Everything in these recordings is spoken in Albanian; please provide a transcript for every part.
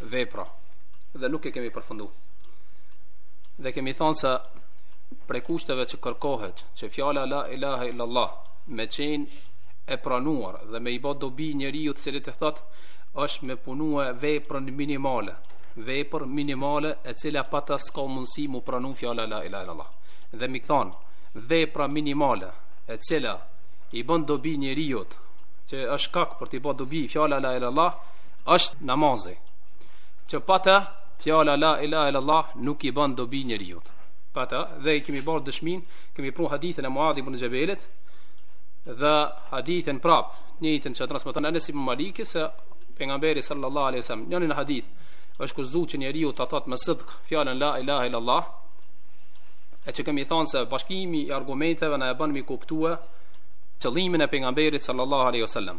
vepra dhe nuk e kemi përfundu. Dhe kemi thonë se prej kushteve që kërkohet, që fjala la ilaha illallah me qenë e pranuar dhe me i bë dobi njeriut të cilit e thot, është me punue veprën minimale, vepër minimale e cila pa të s'ka mundësi mu pranu fjala la ilaha illallah. Do me thonë, vepra minimale e cila i bën dobi njeriut që është shkak për të bë dobi fjala la ilaha illallah, është namazi, që pa të fjala la ilaha illallah nuk i bën dobi njeriut pa të dhe i kemi bërë dëshmin, kemi pru hadithin e Muadh ibn Xhebelit dhe hadithin prap, njëjtin që transmeton Anas ibn Maliki se pejgamberi sallallahu alaihi wasallam, njërin hadith është kushtëzu që njeriu ta thotë me sidq fjalën la ilaha illallah, e që kemi thonë se bashkimi i argumenteve na e bën me kuptue qëllimin e pejgamberit sallallahu alaihi wasallam.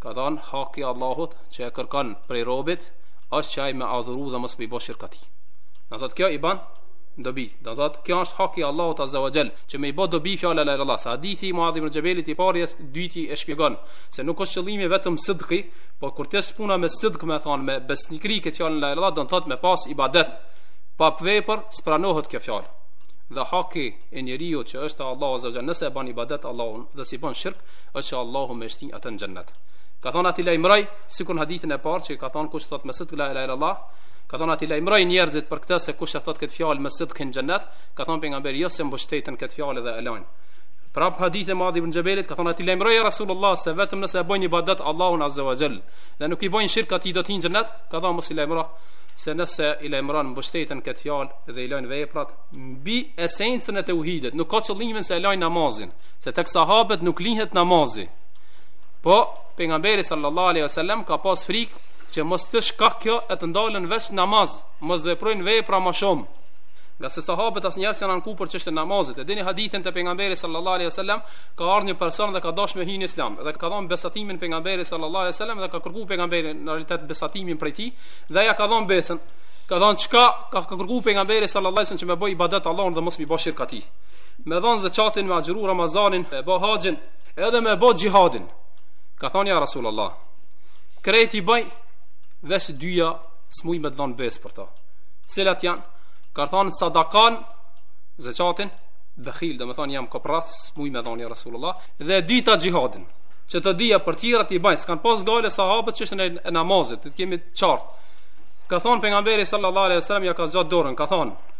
Ka thënë, Haki i Allahut që e kërkon prej robit është që ai me adhuru dhe mos me i bë shirk Atij. Do thotë kjo i bën dobi. Do thotë kjo është haki i Allahut Azza wa Jall, që me i bë dobi fjalën la ilaha illallah. Sa hadithi i Muadh ibn Xhebelit i pari e dyti e shpjegon se nuk është qëllimi vetëm sidqi, por kur të është puna me sidq me thonë me besnikëri këtë fjalën la ilaha illallah, do thotë me pas ibadet. Pa vepër s'pranohet kjo fjalë dhe haki i njeriut që është Allahu Azza wa Jall nëse e bën ibadet Allahun dhe s'i bën shirk është që Allahu me shti atë në xhennet. Ka thonë a t'i lajmëroj, sikur në hadithin e parë që ka thonë kush thot me sidq la ilaha illallah, ka thonë a t'i lajmëroj njerëzit për këtë se kush e thot këtë fjalë me sidq në xhennet, ka thonë pejgamberi jo se mbështeten n' këtë fjalë dhe e lajnë. Prap hadithi i Muadh ibn Xhebelit ka thonë a t'i lajmëroj Rasulullah se vetëm nëse e bëjnë ibadet Allahun azza wa jall dhe nuk i bëjnë shirk atij do të hyjnë në xhennet, ka thonë mos i lajmëro se nëse i lajmëron mbështeten n' këtë fjalë dhe i lajnë veprat mbi esencën e tauhidit, nuk ka qëllimin se e lajnë namazin. se tek sahabët nuk lihet namazi. Po pejgamberi sallallahu alaihi wasallam ka pas frikë që mos të shkak kjo e të ndalen veç namaz, mos veprojnë vepra më shumë. Ngase sahabët asnjëherë s'janë anku për çështën e namazit. E dini hadithin të pejgamberit sallallahu alaihi wasallam, ka ardhur një person dhe ka dashur me hy në islam dhe ka dhënë besatimin pejgamberit sallallahu alaihi wasallam dhe ka kërkuar pejgamberi në realitet besatimin prej tij dhe ai ja ka dhënë besën. Ka dhënë çka ka kërkuar pejgamberi sallallahu alaihi wasallam që me bë ibadet Allahun dhe mos me i bë shirk atij. me dhënë zekatin, me agjëru Ramazanin, me bë haxhin, edhe me bë xhihadin. Ka thënë ja Rasulullah, krejt i bëj veç dyja s'muj me dhënë bes për to. Cilat janë? Ka thënë sadakan, zekatin, bëkhil, do me thonë jam koprac, s'muj me dhënë ja Rasulullah, dhe e dyta xhihadin. Këto dyja, për tjerat i bëj, s'kan pas gajle sahabët çështjen e namazit, ta kemi qartë. Ka thënë pejgamberi sallallahu alaihi wasallam ja ka zgjat dorën, ka thënë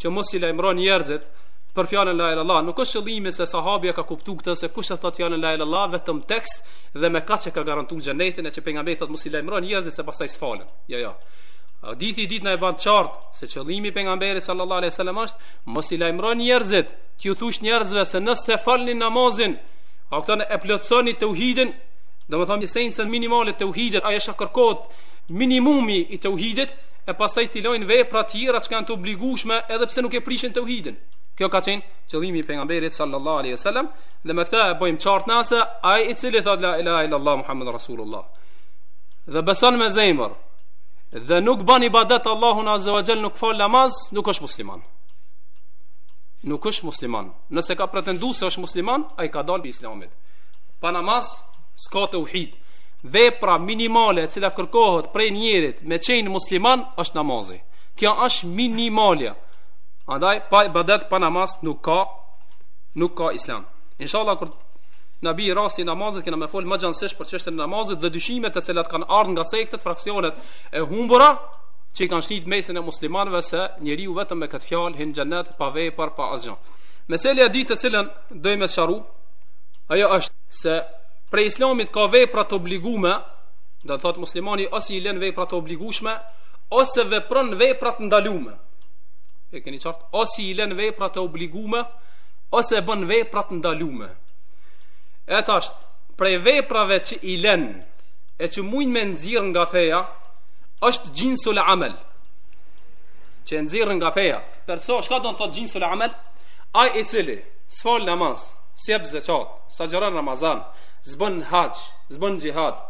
që mos i lajmëron njerëzit për fjalën la ilaha illallah nuk është qëllimi se sahabi e ka kuptuar këtë se kush e thotë fjalën la ilaha illallah vetëm tekst dhe me kaq e ka garantuar xhenetin e që pejgamberi thotë mos i lajmëron njerëzit se pastaj s'falen jo jo Hadithi i dytë na e bën qartë se qëllimi i pejgamberit sallallahu alaihi wasallam është mos i lajmëron njerëzit, t'u thush njerëzve se nëse falni namazin, a këta e plotësoni tauhidin, domethënë esencën minimale të tauhidit, ajo është kërkohet minimumi i tauhidit, e pastaj t'i lënë vepra të tjera që kanë të obligueshme edhe pse nuk e prishin tauhidin. Ky ka qenë qëllimi i pejgamberit sallallahu alaihi wasallam dhe me këtë e bëjmë qartë se ai i cili thotë la ilaha illallah muhammedur rasulullah dhe beson me zemër dhe nuk bën ibadet Allahut azza wa jall nuk fal namaz nuk është musliman. Nuk është musliman. Nëse ka pretendu se është musliman, ai ka dalë prej islamit. Pa namaz s'ka tauhid. vepra minimale e cila kërkohet prej njerit me qenë musliman është namazi. Kjo është minimalja. Andaj pa ibadet pa namaz nuk ka nuk ka islam. Inshallah kur na bi rasti i namazit kena më fol më gjanësisht për çështjen e namazit dhe dyshimet të cilat kanë ardh nga sektet, fraksionet e humbura që i kanë shti n'mesin e muslimanëve se njeriu vetëm me këtë fjalë hyn n'xhenet pa vepër pa asgjë. Meselja e dytë të cilën do të sqaroj ajo është se prej islamit ka vepra të obligueshme, do të thotë muslimani ose i lën vepra të obligueshme ose vepron vepra të ndaluara. E keni qartë? Ose i lën vepra të obligueshme ose bën vepra të ndaluara. E tash, prej veprave që i lën e që mujnë me e nxjerr nga feja, është xhinsul amel. Që e nxjerr nga feja. Perso, çka do të thotë xhinsul amel? Ai i cili s'fal namaz, s'jep S'agjëron Ramazan, s'bën haxh, s'bën xhihad,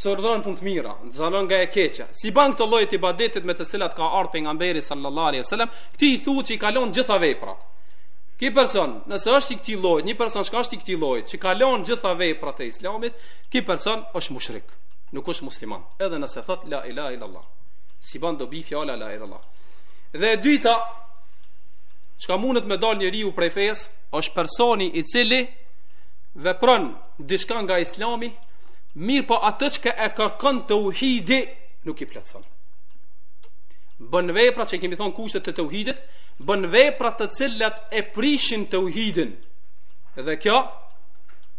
s'urdhëron punë të mira, s'ndalon nga e keqja. S'i bën këto lloje të ibadetit me të cilat ka ardhur pejgamberi sallallahu alaihi wasallam, këtij i thuhet që i ka lënë gjitha veprat. Ky person, nëse është i këtij llojit, një person që është i këtij llojit, që ka lënë gjitha veprat e Islamit, ky person është mushrik, nuk është musliman, edhe nëse thotë la ilaha illallah. S'i bën dobi fjala la ilaha illallah. Dhe e dyta, çka mundet me dal njeriu prej fesë, është personi i cili vepron diçka nga islami, mirëpo atë çka e kërkon tauhidi, nuk i plotëson. Bën vepra që i kemi thonë kushtet e tauhidit, bën vepra të cilat e prishin tauhidin. Edhe kjo,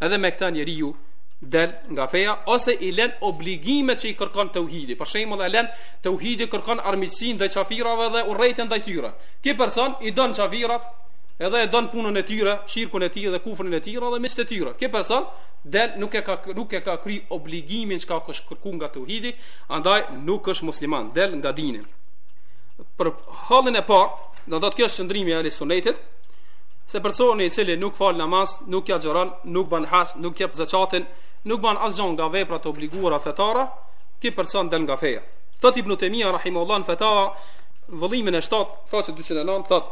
edhe me këta njeriu del nga feja ose i len obligimet që i kërkon tauhidi për shembull e len tauhidi kërkon armiqësinë ndaj qafirave dhe urrejtjen ndaj tyre ky person i don qafirat edhe e don punën e tyre, shirkun e tyre dhe kufrin e tyre dhe miqtë e tyre. Ky person del nuk e ka nuk e ka kry obligimin që ka kërku nga tauhidi, andaj nuk është musliman, del nga dini. Për hallin e parë, do të thotë kjo është qëndrimi i Ehli Sunnetit, se personi i cili nuk fal namaz, nuk agjëron, nuk bën haxh, nuk jep zakatin, nuk bën asgjë nga veprat e obliguara fetare, ky person del nga feja. Thot Ibn Taymija rahimahullah në Fetava vëllimin e 7, faqe 209, thot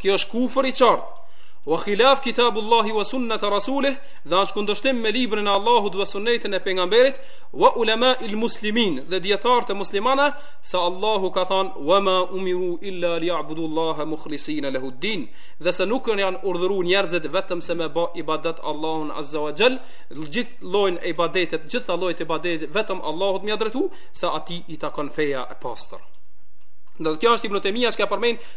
Kjo është kufër i qartë. Wa khilaf kitabullahi wa sunnata rasulih, dhe është kundërshtim me librin e Allahut dhe sunnetin e pejgamberit, wa ulama il muslimin dhe dijetarët e muslimanëve se Allahu ka than wa ma umiru illa liya'budu Allaha mukhlisina lahu din dhe se nuk janë urdhëruar njerëzit vetëm se me ba ibadet Allahun azza wa jall gjithë llojin e ibadetit gjitha llojet e ibadetit vetëm Allahut me ia drejtu se atij i takon feja e pastër Do të kjo është Ibn Temija që ka përmend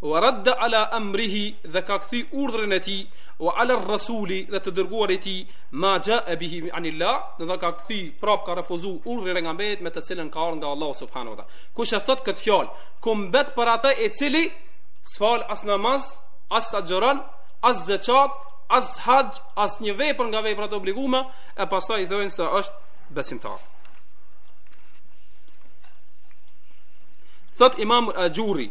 Wa radda ala amrihi dhe ka kthy urdhrin e tij, wa ala ar-rasuli dhe të dërguarit të tij, ma ja'a bihi anillah, do të ka kthy prap ka refuzu urdhrin e pejgamberit me të cilën ka ardhur nga Allahu subhanahu wa taala. Kush e thot këtë fjalë, ku mbet për atë i cili s'fal as namaz, as agjëron, as zeqat, as haxh, as një vepër nga veprat e obliguara e pastaj i thonë se është besimtar. Thot Imam Axhuri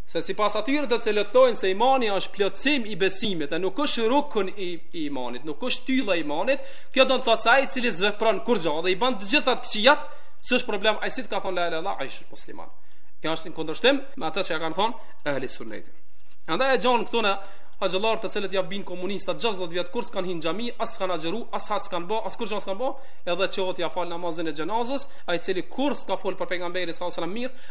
Se sipas atyre të cilët thonë se imani është plotësim i besimit e nuk është rukun i, i imanit, nuk është shtylla e imanit, kjo do të thotë se ai i cili s'vepron kurrgjë dhe i bën të gjitha të këqijat, s'është problem ai si të ka thonë la ilaha illallah, ai është musliman. Kjo është në kundërshtim me atë që kanë thonë ehli sunnetit. Andaj i gjen këtu do hoxhallarë të cilët ja bin komunistat 60 vjet kurrë s'kanë hin xhami, as kanë agjëru, as haxh kanë bë, as kurrgjë s'kanë bë, edhe çohet ja fal namazin e xhenazës, ai i cili kurrë s'ka fol për pejgamberin sallallahu alajhi wasallam mirë,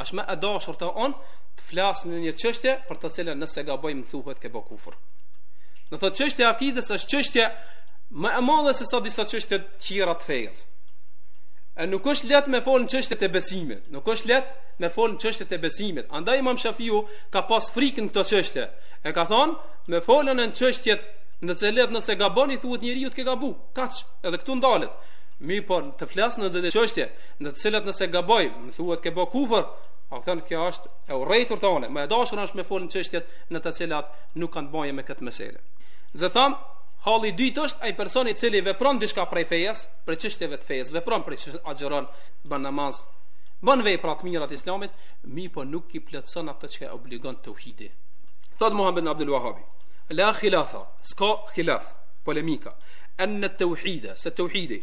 Është më e dashur te unë të flas në një çështje për të cilën nëse gaboj më thuhet ke bë kufër. Do thotë çështja e akidës është çështje më e madhe se sa disa çështje të tjera të fesë. E nuk është lehtë me fol në çështjet e besimit, nuk është lehtë me fol në çështjet e besimit. Andaj Imam Shafiu ka pas frikë n'këto çështje. E ka thonë me fol në çështjet në të cilat nëse gabon i thuhet njeriut ke gabu. Kaç, edhe këtu ndalet. Mirëpo të flas në çështje në të cilat nëse gaboj thuhet ke bë kufër, a kupton kjo është e urrejtur te unë, më e dashur është me fol n'çështjet në të cilat nuk kanë të bëjnë me këtë meselë. Dhe tham, halli i dytë është ai person i cili vepron diçka prej fejes, prej çështjeve të fesë, vepron prej çështjes agjëron, bën namaz, bën vepra të mira të islamit, mirëpo nuk e plotëson atë që e obligon tauhidi. Thot Muhammed ibn Abdul Wahhab, la khilafa, ska khilaf, polemika, anna tauhida, se tauhidi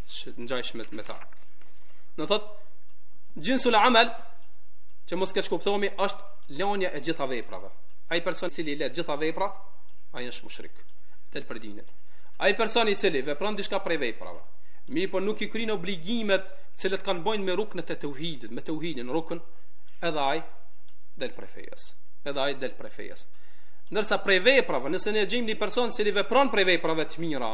të ngjashme me ta. Do thot jinsul amal që mos keqkuptohemi është lënia e gjitha veprave. Ai person i cili le gjitha veprat, ai është mushrik. Del prej dinit. Ai person i cili vepron diçka prej veprave, mirë po nuk i kryen obligimet të cilat kanë të bëjnë me ruknet e tauhidit, me tauhidin rukën, edhe ai del prej fejes. Edhe ai del prej fejes. Ndërsa prej veprave, nëse ne gjejmë një person i cili vepron prej veprave të mira,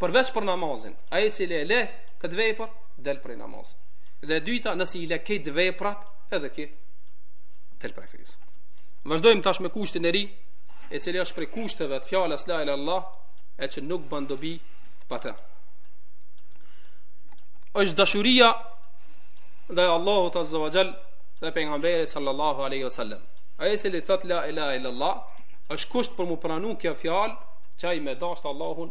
përveç për namazin, ai i cili e le këtë vepër del prej namazit. Dhe e dyta, nëse i le këto veprat, edhe ky del prej fesë. Vazhdojmë tash me kushtin e ri, i cili është prej kushteve të fjalës la ilaha illallah, e që nuk bën dobi pa të. Është dashuria ndaj Allahut azza wa jall dhe pejgamberit sallallahu aleyhi wa sallam. Ai i cili thot la ilaha illallah, është kusht për m'u pranu kjo fjalë, që ai me dashtë Allahun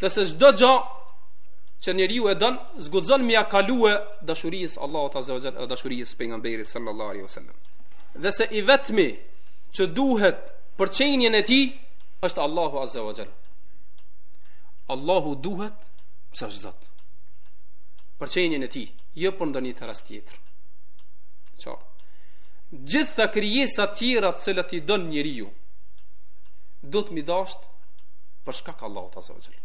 dhe se çdo gjë që njeriu e don s'guxon me ia kalue dashurisë Allahut azza wa jall dhe dashurisë pejgamberit sallallahu alaihi wasallam dhe se i vetmi që duhet për qenien e tij është Allahu azza wa jall Allahu duhet pse është Zot për qenien e tij jo për ndonjë interes tjetër çao gjitha krijesa të tjera të cilat i don njeriu duhet me i dashtë për shkak të Allahut azza wa jall.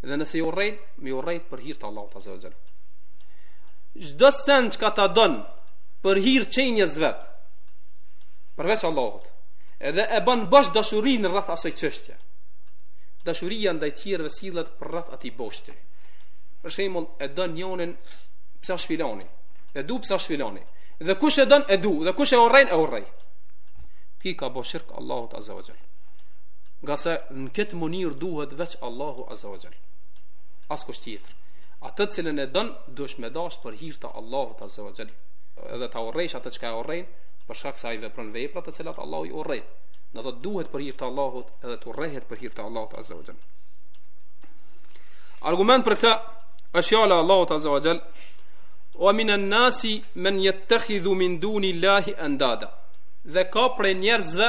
Dhe nëse i urrejn, me i urrejt për hir të Allahut azza wa jall. Çdo send çka ta don për hir të qenies vet. Përveç Allahut. Edhe e bën bosht dashurinë rreth asaj çështje. Dashuria ndaj tjerëve sillet përreth atij boshti. Për shembull, e don njërin pse është filani. E du pse është filani. Dhe kush e don e du, dhe kush e urrejn e urrej. Ky i ka bo shirk Allahut azza wa jall. Ngase në këtë mënyrë duhet veç Allahu Azza wa Jall. Askush tjetër. Atë të cilin e don, duhesh me dashtë për hirë të Allahut Azza wa Jall. Edhe ta urrejsh atë çka e urren, për shkak se ai vepron vepra të cilat Allahu i urren. Edhe të duhet për hir të Allahut edhe të urrehet për hir të Allahut Azza wa Jall. Argument për këtë është fjala e Allahut Azza wa Jall, wa minan nasi man yattakhidhu min duni llahi andada Dhe ka prej njerëzve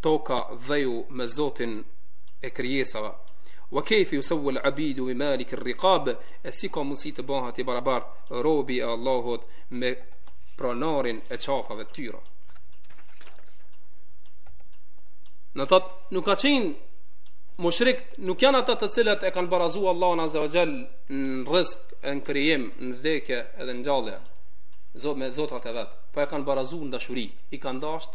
toka dheu me zotin e krijesave wa kayfa yusawwa al abidu bi malik al riqab e si ka mundsi të bëhet i barabart robi e allahut me pronarin e qafave të tyre thot nuk ka qenë mushrikt nuk janë ata të cilët e kanë barazuar Allahun azza wa jall në rizk e në krijim në vdekje edhe në gjallje zot me zotrat e vet po e kanë barazuar në dashuri i kanë dashur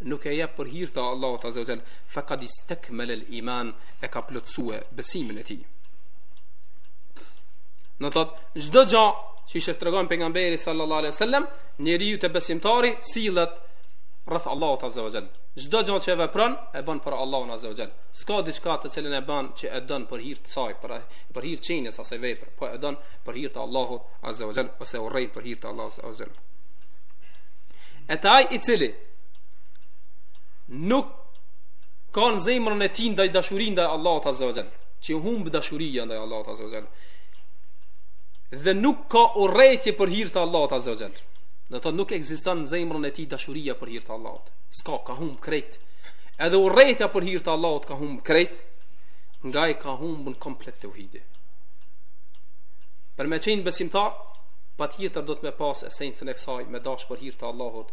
nuk e jep për hir të Allahut azza wa jall faqad istakmala al iman e ka plotësue besimin e tij do thot çdo gjë që siç e tregon pejgamberi sallallahu alaihi wasallam njeriu te besimtari sillet rreth Allahut azza wa jall çdo gjë që vepron e bën për Allahun azza wa jall s'ka diçka të cilën e bën që e don për hir të saj për për hir të njërës asaj vepre po e don për hir të Allahut azza wa jall ose urren për hir të Allahut azza wa jall e ai i cili nuk ka në zemrën e tij ndaj dashurisë ndaj Allahut azza wa jall, që humb dashuria ndaj Allahut azza wa jall. Dhe nuk ka urrejtje për hir të Allahut azza wa jall. Do të thotë nuk ekziston në zemrën e tij dashuria për hir të Allahut. S'ka, ka humb krejt. Edhe urrejtja për hir të Allahut ka humb krejt, atij i ka humb komplet teuhidi. Për me qenë besimtar, patjetër duhet me pas esencën e kësaj me dash për hir të Allahut,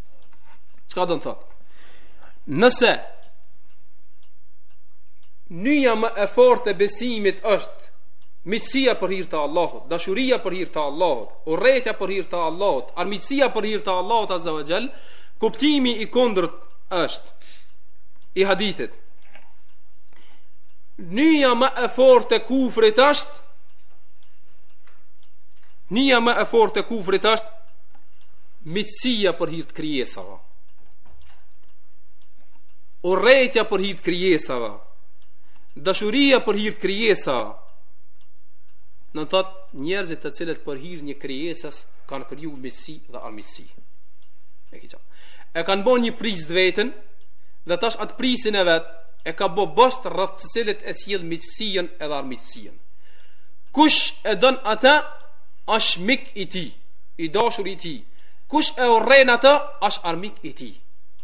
Çka don me thënë? Nëse Nyja më e fort e besimit është Miqësia për hir të Allahut Dashuria për hir të Allahut Urrejtja për hir të Allahut Armiqësia për hir të Allahut Azza ve xhel Kuptimi i kundërt është I hadithit Nyja më e fort e kufrit është Nyja më e fort e kufrit është miqësia për hir të krijesave. Urrejtja për hir të krijesave. Dashuria për hir të krijesave. Do të thotë njerëzit të cilët për hir një krijesës kanë kriju miqësi dhe armiqësi. E ki qartë. E kanë bo një prijës të vetin dhe tash atë prijësin e vet e ka bo bosht rreth të cilit e sjell miqësinë edhe armiqësinë. Kush e don atë është mik i tij. i dashuri i tij. Kush e urren atë, është armik i tij.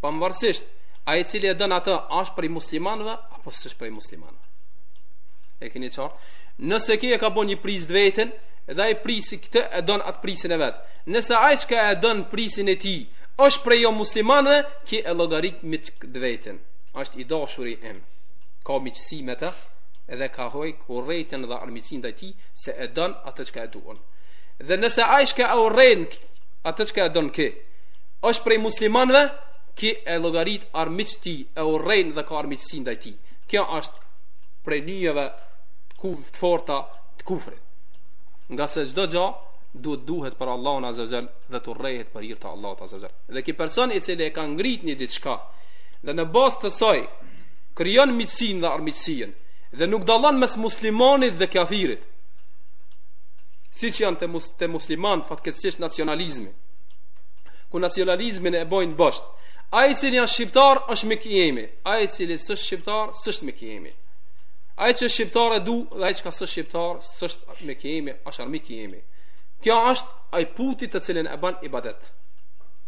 Pavarësisht ai i cili e don atë, është prej muslimanëve apo s'është prej muslimanëve. E keni qartë? Nëse ky e ka bo një prijës të vetin, dhe ai prijësi këtë e don atë prijësin e vet. Nëse ai çka e don prijësin e tij, është prej jo muslimanëve, ky e llogarit mik të vetin. Është i dashuri im. Ka miqësi me të, edhe ka hjek urrejtjen dhe armiqësinë ndaj tij se e don atë çka e don. Dhe nëse ai çka e urren atë çka e don ky, është prej muslimanëve, ky e llogarit armik të tij, e urren dhe ka armiqësi ndaj tij. Kjo është prej nyjeve të forta të kufrit. Ngase çdo gjë duhet të duhet për Allahun Azza Jall dhe të urrehet për hir të Allahut Azza Jall. Dhe ky person i cili e ka ngrit një diçka dhe në bazë të saj krijon miqësinë dhe armiqësinë dhe nuk dallon mes muslimanit dhe kafirit. siç janë te mus te muslimanët fatkeqësisht nacionalizmi ku nacionalizmin e bojnë bosht ai i cili janë shqiptar është mik i jemi ai i cili s'është shqiptar s'është mik i jemi ai që është shqiptar e du dhe ai që ka s'është shqiptar s'është mik i jemi është armik i jemi kjo është ai puti të cilin e bën ibadet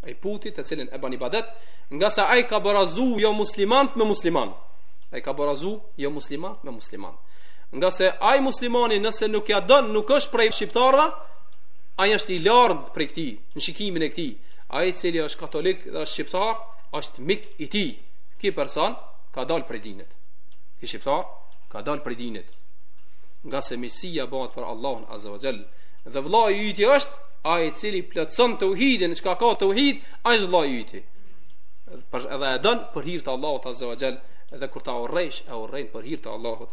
ai puti të cilin e bën ibadet nga se ai ka barazu jo muslimant me musliman ai ka barazu jo muslimant me musliman Nga se ai muslimani nëse nuk ja don, nuk është prej shqiptarëve, ai është i largët prej këtij, në shikimin e këtij. Ai i cili është katolik dhe është shqiptar, është mik i tij. Ky person ka dal prej dinit. Ky shqiptar ka dal prej dinit. Nga se miqësia bëhet për Allahun Azza wa Jall. Dhe vëllai i yti është ai i cili plotson tauhidin, çka ka tauhid, ai është vëllai i yti. Për edhe e don për hir të Allahut Azza wa Jall, edhe kur ta urrejsh, e urrejn për hir të Allahut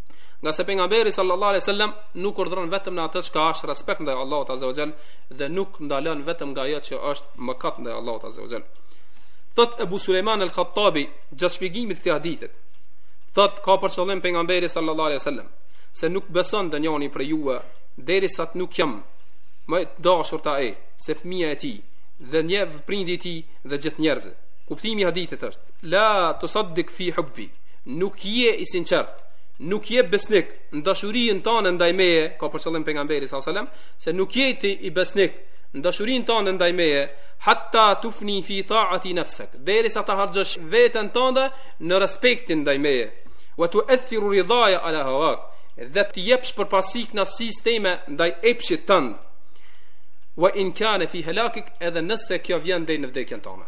Nga se pejgamberi sallallahu alaihi wasallam nuk urdhëron vetëm në atë që është respekt ndaj Allahut azza wa jall dhe nuk ndalon vetëm nga ajo që është mëkat ndaj Allahut azza wa jall. Thot Abu Sulejman al-Khattabi, gjatë shpjegimit të këtij hadithit, thot ka për qëllim pejgamberi sallallahu alaihi wasallam se nuk beson ndonjëri prej juve derisa të nuk jam më i dashur te ai se fëmia e tij dhe nji prindi i tij dhe gjithë njerëzit. Kuptimi i hadithit është: La tusaddiq fi hubbi Nuk je i sinqertë, nuk je besnik në dashurinë tënde ndaj meje, ka për qëllim pejgamberi sallallahu alajhi wasallam, se nuk je ti besnik në dashurinë tënde ndaj meje, hatta tufni fi ta'ati nafsak, derisa ta harxhosh veten tënde në respektin ndaj meje, wa tu'athiru ridaya ala hawak, dhe të jepsh përparësi kënaqësisë teme ndaj epshit tënd. Wa in kana fi halakik, edhe nëse kjo vjen deri në vdekjen tënde.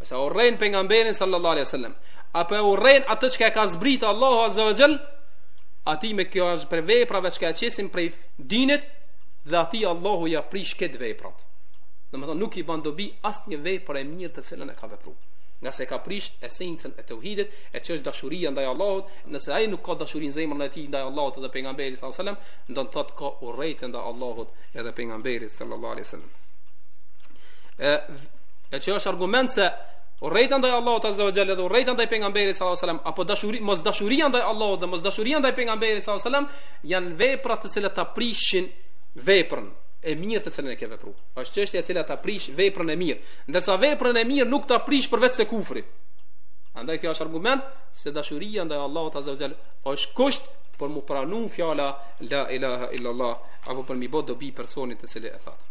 Ose e urren pejgamberin sallallahu alaihi sallam Apo e urren atë çka ka zbritë Allahu azza wa gjell Atij më kjo është prej veprave që e qesin prej dinit Dhe atij Allahu ja prish krejt veprat Domethënë nuk i ban dobi asnjë vepër e mirë të cilën e ka vepru Nga se ka prish esencën e tauhidit E që është dashuria ndaj Allahut Nëse ai nuk ka dashuri n'zemrën e tij ndaj Allahut edhe pejgamberit sallallahu alai sallam do të thotë ka urrejtje ndaj Allahut edhe pejgamberit sallallahu alai sallam E që është argument se urrejtja ndaj Allahut azza wa jalla dhe urrejtja ndaj pejgamberit sallallahu alaihi wasallam apo dashuri mos dashuria ndaj Allahut dhe mos dashuria ndaj pejgamberit sallallahu alaihi wasallam janë vepra të cilat ta prishin veprën e mirë të cilën e ke vepruar. Është çështja e cila ta prish veprën e mirë, ndërsa veprën e mirë nuk ta prish përveç se kufri. Andaj kjo është argument se dashuria ndaj Allahut azza wa jalla është kusht për mu pranu fjala la ilaha illa Allah apo për mi bë dobi personit i cili e thotë.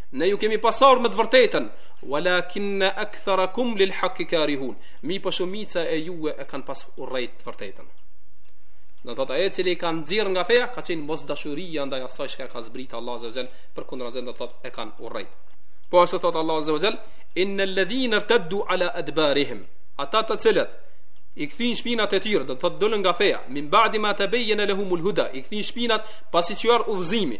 Na ju kemi ardhur me të vërtetën, walakinna aktharakum lil haqq karihun. Mi po shumica e juve e kanë pas urrejt të vërtetën. Do thotë ajo e cila i ka nxjerr nga feja ka qenë mos dashuria ndaj asaj çka ka zbrit Allahu azza wajel, përkundrazi do thotë e kanë urrejt. Po ashtu thotë Allahu azza wajel, innal ladhina irtaddu ala adbarihim. Ata të cilët i kthin shpinat e tyre, do thotë dolën nga feja, min ba'di ma tabayyana lahumul huda, i kthin shpinat pasi u qartësu udhëzimi.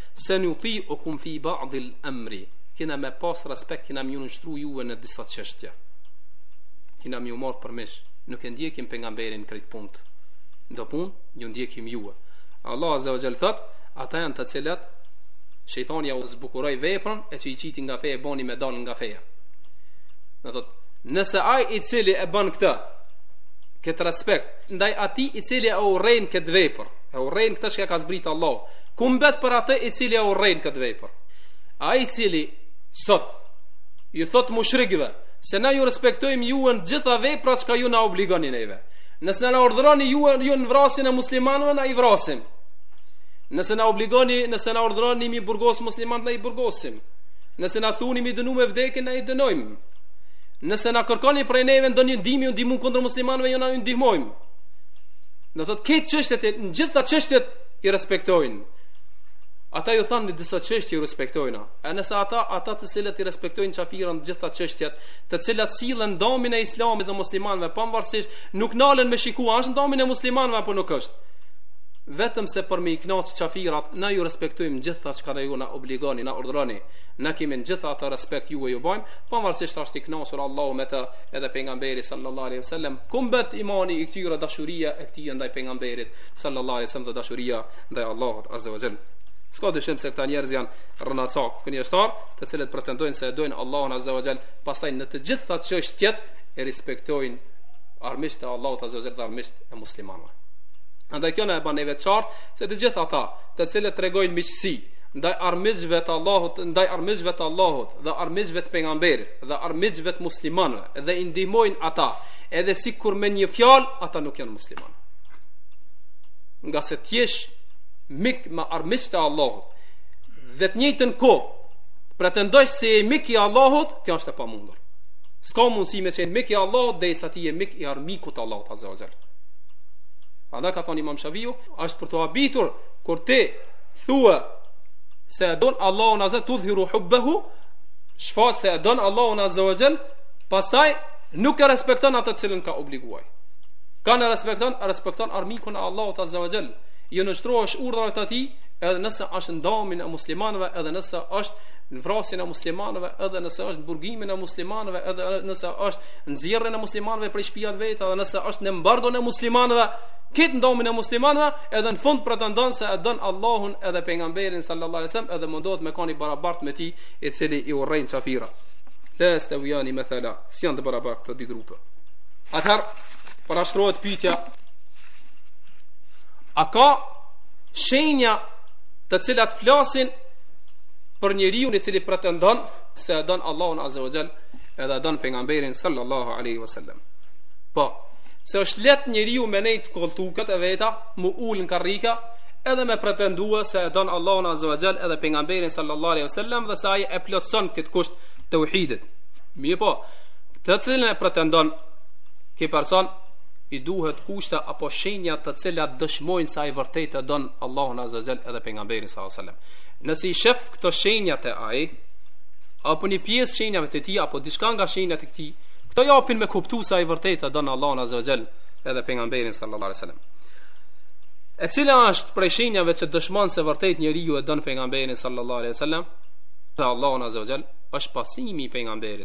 Senuti'ukum fi ba'dil amri. Kena me pas respekt, kena me ju nënshtru juve në disa çështje. Kena me ju marr përgjysmë. Nuk e ndjekim pejgamberin krejt punt. Do pun, ju ndjekim juve. Allah azza wa jall thot, ata janë të cilët shejtani jau zbukuroi veprën e i qiti nga feja e i boni me dal nga feja. Do thot, nëse ai i cili e bën këtë këtë respekt ndaj atij i cili e urren këtë vepër, e urren këtë çka ka zbrit Allah, Ku mbet për atë i cili e urren këtë vepër? Ai i cili sot ju thot mushrikve se na ju respektojmë juve në gjitha veprat çka ju na obligoni neve. Nëse na urdhëroni juve ju në vrasjen e muslimanëve na i vrasim. Nëse na obligoni, nëse na urdhëroni m'i burgos muslimanët na i burgosim. Nëse na thuni m'i dënu me vdekje na i dënojmë. Nëse na kërkoni prej neve ndonjë ndihmë, me ju ndihmu kundër muslimanëve, na ju ndihmojmë. Do thotë këto çështje, në gjitha çështjet i respektojnë. Ata ju thanë në disa çështje ju respektojna. E nëse ata, ata të cilët i respektojnë qafirat n'gjitha çështjet, të cilat sillen n'damin e islamit dhe muslimanëve, pavarësisht, nuk nalen me shiku, a është në damin e muslimanëve apo nuk është. Vetëm se për me i knaqë qafirat, na ju respektojmë gjitha çka ju na obligoni, na urdroni. Na kemi në gjitha ata respekt juve ju bajmë, pavarësisht është i knaqur Allahu me të edhe pengamberi sallallahu alaihi wasallam. Ku mbet imani i këtyre dashuria e këtij ndaj pengamberit. sallallahu alaihi wasallam dhe dashuria ndaj Allahut azza wa jall. S'ka dyshim se këta njerëz janë rrënacak, gënjeshtar, të cilët pretendojnë se e dojnë Allahun azza wa jall, pastaj në të gjitha çështjet i respektojnë armiqtë e Allahut azza wa jall dhe armiqtë e muslimanëve. Andaj kjo na e bën neve të qartë se të gjithë ata, të cilët tregojnë miqësi ndaj armiqve të Allahut, ndaj armiqve të Allahut dhe armiqve të pejgamberit dhe armiqve të muslimanëve dhe i ndihmojnë ata, edhe sikur me një fjalë ata nuk janë muslimanë. ngase të jesh mik me armiqtë e Allahut dhe të njëjtën kohë të pretendosh se je mik i Allahut, kjo është e pamundur. S'ka mundësi me qenë mik i Allahut derisa ti je mik i armikut të Allahut azza wa jall. Andaj ka thënë Imam Shafiu, është për t'u habitur kur ti thua se e don Allahun azza tudhhiru hubbehu, shfaq se e don Allahun azza wa jall, pastaj nuk e respekton atë të cilën ka obliguar. Kanë respekton, respekton armikun e Allahut Azza wa Jall. Ju nënshtrohesh urdhërave të tij, edhe nëse është ndamin e muslimanëve, edhe nëse është në vrasjen e muslimanëve, edhe nëse është burgimin e muslimanëve, edhe nëse është nxjerrjen e muslimanëve prej shtëpive të veta, edhe nëse është në embargon e muslimanëve, këtë ndamin e muslimanëve, edhe në fund pretendon se e don Allahun edhe pejgamberin sallallahu alajhi wasallam, edhe mundohet me kanë barabart me atij, i cili i urren qafirat. La jastawiyani mathala, si janë të barabartë këto dy grupe. Atëherë, parashtrohet pytja, a ka shenja të cilat flasin për njeriun i cili pretendon se e don Allahun Azza wa Jall edhe e don pejgamberin sallallahu alaihi wasallam. Po, se është let njeriu me nejt kolltukat e veta, mu ul në karrika, edhe me pretendua se e don Allahun Azza wa Jall edhe pejgamberin sallallahu alaihi wasallam dhe se ai e plotson këtë kusht të teuhidit. Mirëpo, Të cilën e pretendon ky person i duhet kushte apo shenja të cilat dëshmojnë se ai vërtet e don Allahun azza wa jall edhe pejgamberin sallallahu alaihi wasallam. Nëse i shef këto shenjat e tij, apo një pjesë shenjave të tij apo diçka nga shenjat e tij, këto japin me kuptu se ai vërtet e don Allahun azza wa jall edhe pejgamberin sallallahu alaihi wasallam. E cila është prej shenjave që dëshmon se vërtet njeriu e don pejgamberin sallallahu alaihi wasallam dhe Allahun azza wa jall, është pasimi i pejgamberit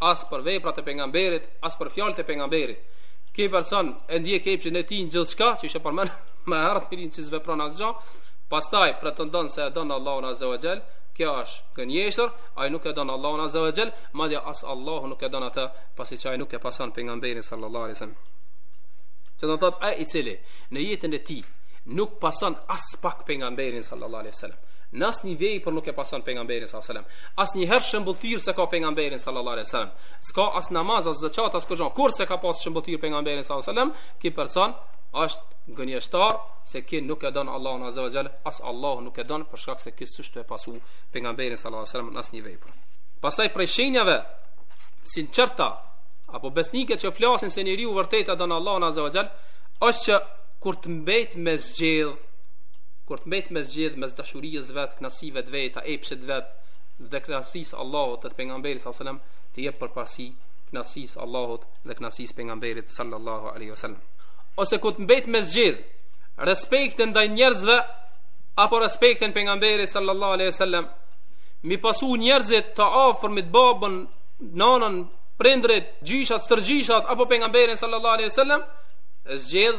as për veprat e pejgamberit, as për fjalët e pejgamberit. Ky person e ndjek epshin e tij në gjithçka, që ishte përmend më herët, i rinci s'vepron asgjë. Pastaj pretendon se e don Allahun Azza wa Jall, kjo është gënjeshtër, ai nuk e don Allahun Azza wa Jall, madje as Allahu nuk e don atë, pasi që ai nuk e pason pejgamberin sallallahu alaihi wasallam. Që do të thotë ai i cili në jetën e tij nuk pason as pak pejgamberin sallallahu alaihi wasallam. Në asnjë vepër nuk e pason pejgamberin sallallahu alaihi wasallam. Asnjëherë shëmbëlltyrë s'e ka pejgamberin sallallahu alaihi wasallam. S'ka as namaz, as zakat, as kurgja. Kur s'e ka pas shëmbëlltyrë pejgamberin sallallahu alaihi wasallam, ky person është gënjeshtar se ky nuk e don Allahun azza wa jall, as Allahu nuk e don për shkak se ky s'është tu e pasu pejgamberin sallallahu alaihi wasallam në asnjë vepër. Pastaj prej shenjave sinqerta apo besnike që flasin se njeriu vërtet e don Allahun azza wa jall, është që kur të mbet me zgjedh Kur të mbet me zgjedh mes dashurisë vet, kënaqësive të veta, epshit vet dhe kënaqësisë së Allahut dhe të Pejgamberit sallallahu alejhi wasallam, t'i jep përparësi kënaqësisë së Allahut dhe kënaqësisë së Pejgamberit sallallahu alejhi wasallam. Ose kur të mbet me zgjedh respektin ndaj njerëzve apo respektin Pejgamberit sallallahu alejhi wasallam, m'i pasu njerëzit të afërmit, babën, nanën, prindërit, gjyshat, stërgjyshat apo Pejgamberin sallallahu alejhi wasallam, zgjedh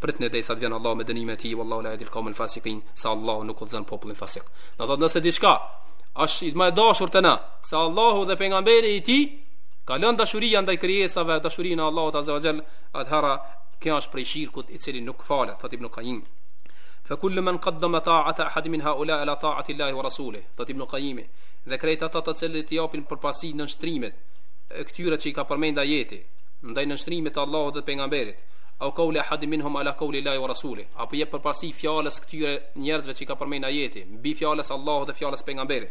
pritni derisa të vjen Allahu me dënimin e tij wallahu la yadil qawmul fasiqin se Allahu nuk udhzon popullin fasik do thot nëse diçka është më e dashur te na se Allahu dhe pejgamberi i tij ka lënë dashuria ndaj krijesave dashurinë e Allahut azza wa jall adhara kjo është prej shirkut i cili nuk falet thot ibn Qayyim fa kullu man qaddama ta'ata ahad min haula ala ta'ati Allahi wa rasulih thot ibn Qayyim dhe krejt ata të cilët i japin përparsi nënshtrimit e këtyre që i ka përmend ajeti ndaj nënshtrimit të Allahut dhe pejgamberit Au kauli ahadin minhum ala kauli llahi wa rasulih, apo i jep përparësi fjalës këtyre njerëzve që i ka përmend ajeti, mbi fjalës Allahut dhe fjalës pejgamberit,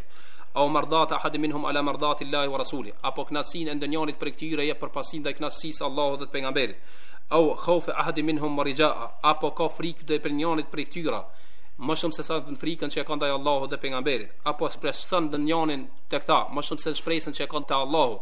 au mardata ahadin minhum ala mardati llahi wa rasulih, apo kënaqësinë e ndonjanit prej këtyre i jep përparësi ndaj kënaqësisë Allahut dhe të pejgamberit, au khaufe ahadin minhum wa rija'a, apo ka frikë ndaj ndonjanit prej këtyre më shumë se sa frikën që e ka ndaj Allahut dhe pejgamberit, apo shpreson ndonjanin te këta më shumë se shpresën që e ka te Allahu,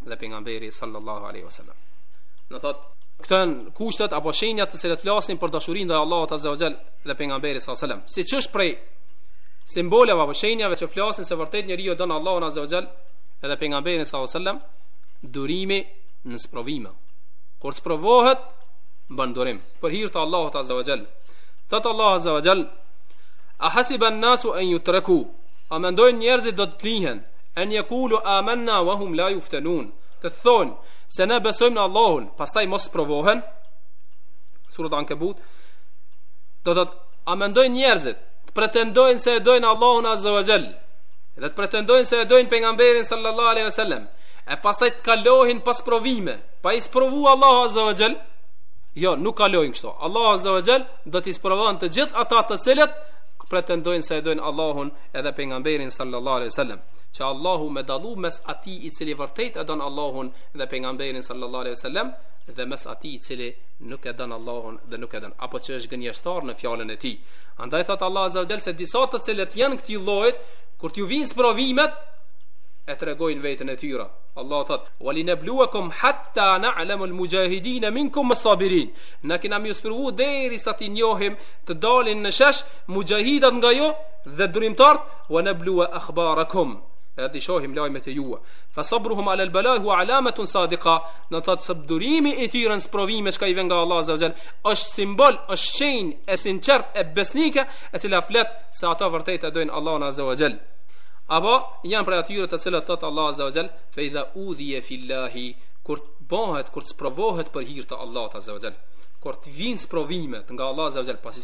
dhe pejgamberi sallallahu alaihi wasallam. Do thot, këto janë kushtet apo shenjat të cilat flasin për dashurinë ndaj Allahut azza wa jall dhe pejgamberit sallallahu alaihi wasallam. Siç është prej simboleve apo shenjave që flasin se vërtet njeriu don Allahun azza wa jall dhe pejgamberin sallallahu alaihi wasallam, durimi në sprovime. Kur sprovohet, bën durim për hir të Allahut azza wa jall. Thot Allahu azza wa jall: "A hasiban nasu an yutraku?" A mendojnë njerëzit do të lihen en yekulu amanna wa hum la yuftanun. Të thonë se ne besojmë në Allahun, pastaj mos sprovohen. Sura Al-Ankabut. Do të thotë, a mendojnë njerëzit të pretendojnë se e dojnë Allahun azza wa jall? Dhe të pretendojnë se e dojnë pejgamberin sallallahu alaihi wasallam. E pastaj të kalohin pa sprovime, pa i sprovu Allahu azza wa jall. Jo, nuk kalojnë kështu. Allahu azza wa jall do t'i sprovon të gjithë ata të cilët pretendojnë se e dojnë Allahun edhe pejgamberin sallallahu alaihi wasallam që Allahu me dallu mes atij i cili vërtet e don Allahun dhe pejgamberin sallallahu alaihi wasallam dhe mes atij i cili nuk e don Allahun dhe nuk e don apo që është gënjeshtar në fjalën e tij andaj thot Allah azza wajel se disa të cilët janë këtij llojit kur t'ju vijnë sprovimet e tregojnë veten e tyre Allah thot walinabluwakum hatta na'lamu almujahidin minkum as-sabirin na kemi me ju sprovu derisa t'i njohim të dalin në shesh mujahidët nga ju dhe durimtart wa nabluwa akhbarakum e t'i shohim lajmet e juaja fa sabruhum ala albalai huwa alamatun sadiqa do të thotë se durimi i tyre në sprovime që i vjen nga Allahu azza wajal është simbol është shenjë e sinqert e besnike e cila flet se ata vërtet e dojnë Allahun azza wajal apo janë prej atyre të cilët thotë Allahu azza wajal fa idha udhiya fillahi kur të bëhet kur të sprovohet për hir të Allahut azza wajal kur të vijnë sprovimet nga Allahu azza wajal pasi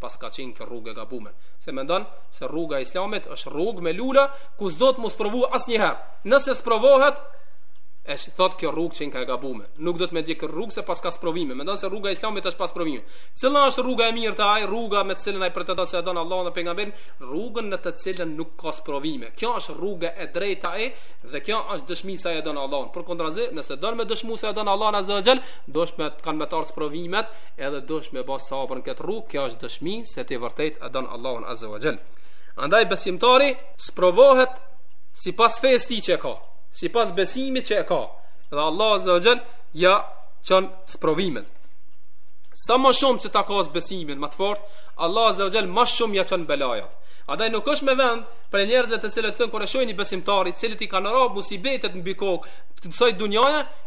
paska qenë kjo rrugë e gabume. Se mendon se rruga e islamit është rrugë me lule, ku s'do të mos provu asnjëherë. Nëse sprovohet, e thot kjo rrugë qenka e gabume. Nuk do të më dilke kjo rrugë se paska sprovime. Mendon se rruga e islamit është pa sprovime. Cila është rruga e mirë te ai, rruga me të cilën ai pretendon se e don Allahun dhe pejgamberin, rrugën në të cilën nuk ka sprovime. Kjo është rruga e drejtë e dhe kjo është dëshmi se ai e don Allahun. Përkundrazi, nëse don me dëshmu se e don Allahun azza wa jall, do të ka me t'ardh sprovimet edhe duhesh me bë sabër në këtë rrugë, kjo është dëshmi se ti vërtet e don Allahun Azza wa Jall. Andaj besimtari sprovohet sipas fesë tij që e ka, sipas besimit që e ka. Dhe Allahu Azza wa Jall ja çon sprovimet. Sa më shumë që ta ka besimin ma të fortë, Allahu Azza wa Jall ma shumë ja çon belajat. Andaj nuk është me vend prej njerëzve të cilët thonë kur e shohin një besimtar të cilit i kanë ra musibetet mbi kokë, të kësaj dunjaje,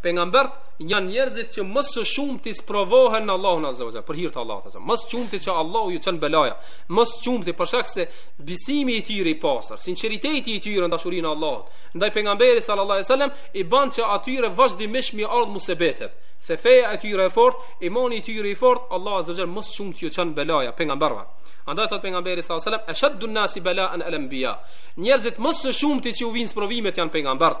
Pejgambert janë njerëzit që më së shumti sprovohen në Allahun Azza wa Jalla, për hir të Allahut Azza. Më së shumti që Allahu ju çon belaja, më së shumti për shkak se besimi i tyre i pastër, sinqeriteti i tyre në dashurinë e Allahut, ndaj pejgamberi sallallahu alaihi wasallam i ban që atyre vazhdimisht m'i ardh musibetet. Se feja e tyre e fort, imani i tyre i fort, Allahu Azza wa Jalla më së shumti ju çon belaja pejgamberëve. Andaj thot pejgamberi sallallahu alaihi wasallam, "Ashaddu an-nasi bala'an al-anbiya." Njerëzit më së shumti që ju vijnë sprovimet janë pejgamberët.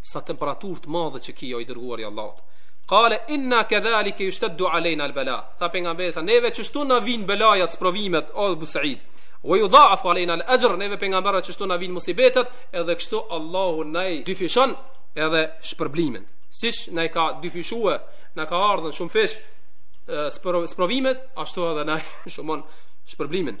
Sa temperaturë të madhe që ki o i dërguar i Allahut. Qale inna kadhalika yushtaddu alejna al-bala. Tha pejgamberi se neve qështu na vijnë belajat, sprovimet o Abu Said. Wa yudha'afu alejna al-ajr. Neve pejgamberëve qështu na vijnë musibetet, edhe kështu Allahu na i dyfishon edhe shpërblimin. Siç na i ka dyfishue, na kan ardh në shumëfish sprovimet, ashtu edhe na shumon shpërblimin.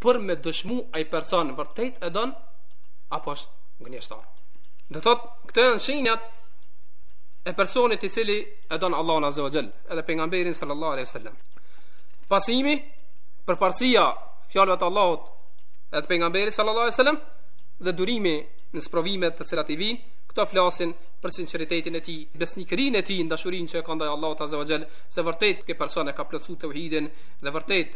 për me dëshmu a ai person vërtet e don apo është gënjeshtar. Do thot, këto janë shenjat e personit i cili e don Allahun Azza wa Jall, edhe pejgamberin sallallahu alaihi wasallam. Pasimi përparësia fjalëve të Allahut edhe pejgamberit sallallahu alaihi wasallam dhe durimi në sprovimet të cilat i vijnë, këto flasin për sinqeritetin e tij, besnikërinë e tij, dashurinë që ka ndaj Allahut Azza wa Jall, se vërtet ky person e ka plotësuar tauhidin dhe vërtet